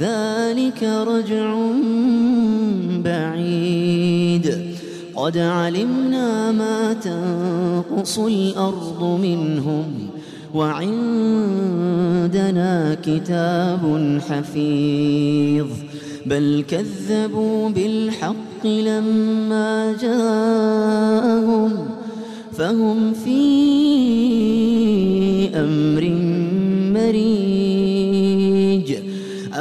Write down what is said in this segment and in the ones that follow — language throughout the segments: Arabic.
ذلك رجع بعيد. قد علمنا ما تنقص الأرض منهم وعندنا كتاب حفيظ. بل كذبوا بالحق لما جاءهم فهم في أمر مريج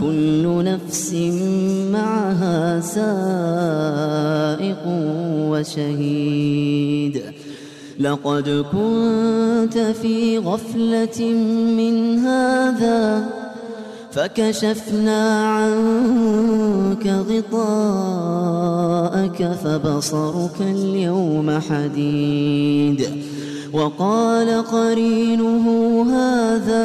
كل نفس معها سائق وشهيد. لقد كنت في غفلة من هذا فكشفنا عنك غطاءك فبصرك اليوم حديد. وقال قرينه هذا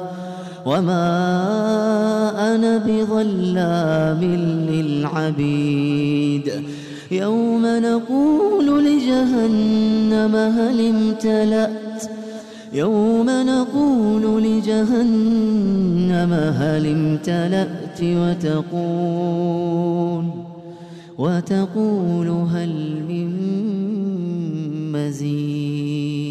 وما أنا بظلام للعبيد يوم نقول لجهنم هل امتلأت يوم نقول لجهنم هل امتلأت وتقول وتقول هل من مزيد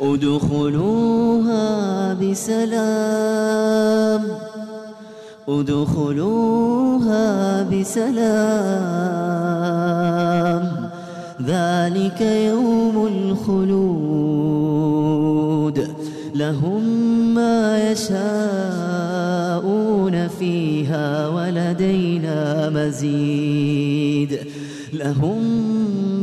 ادخلوها بسلام. ادخلوها بسلام. ذلك يوم الخلود. لهم ما يشاءون فيها ولدينا مزيد. لهم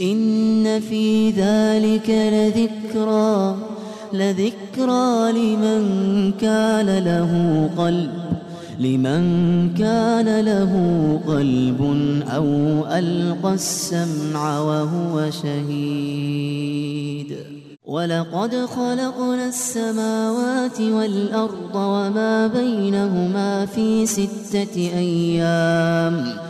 إن في ذلك لذكرى لذكرى لمن كان له قلب لمن كان له قلب أو ألقى السمع وهو شهيد. ولقد خلقنا السماوات والأرض وما بينهما في ستة أيام.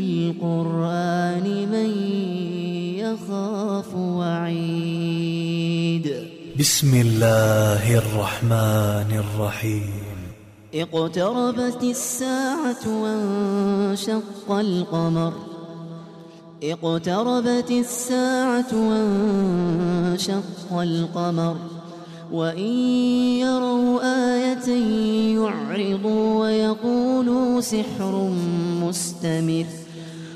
بالقرآن من يخاف وعيد. بسم الله الرحمن الرحيم. اقتربت الساعة وانشق القمر. اقتربت الساعة وانشق القمر. وإن يروا آية يعرضوا ويقولوا سحر مستمر.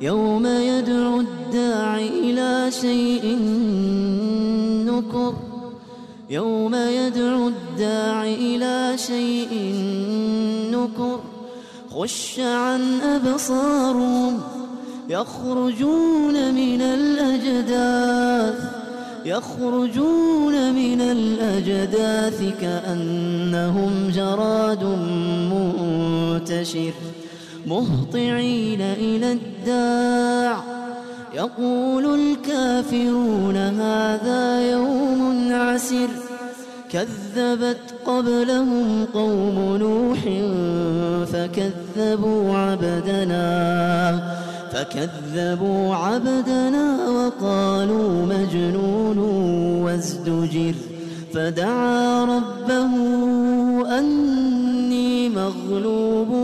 يوم يدعو الداعي إلى شيء نكر. يوم يدعو الداعي إلى شيء نكر. خش عن أبصارهم يخرجون من الأجداث. يخرجون من الأجداث كأنهم جراد منتشر. مهطعين إلى الداع. يقول الكافرون هذا يوم عسر كذبت قبلهم قوم نوح فكذبوا عبدنا فكذبوا عبدنا وقالوا مجنون وازدجر. فدعا ربه أني مغلوب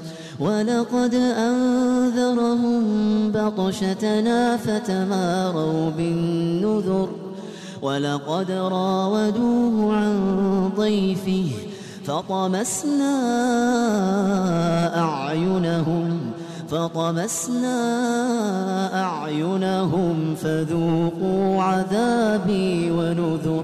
ولقد أنذرهم بطشتنا فتماروا بالنذر ولقد راودوه عن ضيفه فطمسنا أعينهم فطمسنا أعينهم فذوقوا عذابي ونذر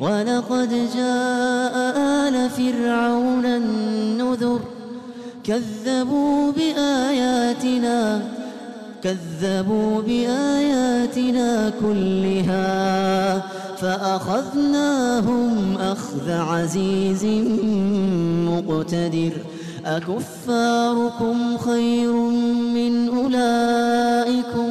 ولقد جاء آل فرعون النذر كذبوا بآياتنا كذبوا بآياتنا كلها فأخذناهم أخذ عزيز مقتدر. أكفاركم خير من أولئكم؟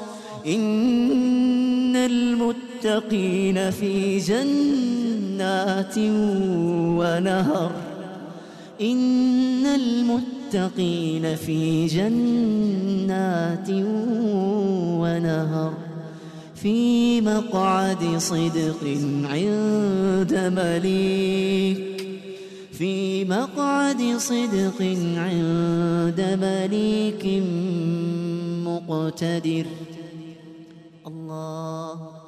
إن المتقين في جنات ونهر. إن المتقين في جنات ونهر. في مقعد صدق عند مليك. في مقعد صدق عند مليك مقتدر. الله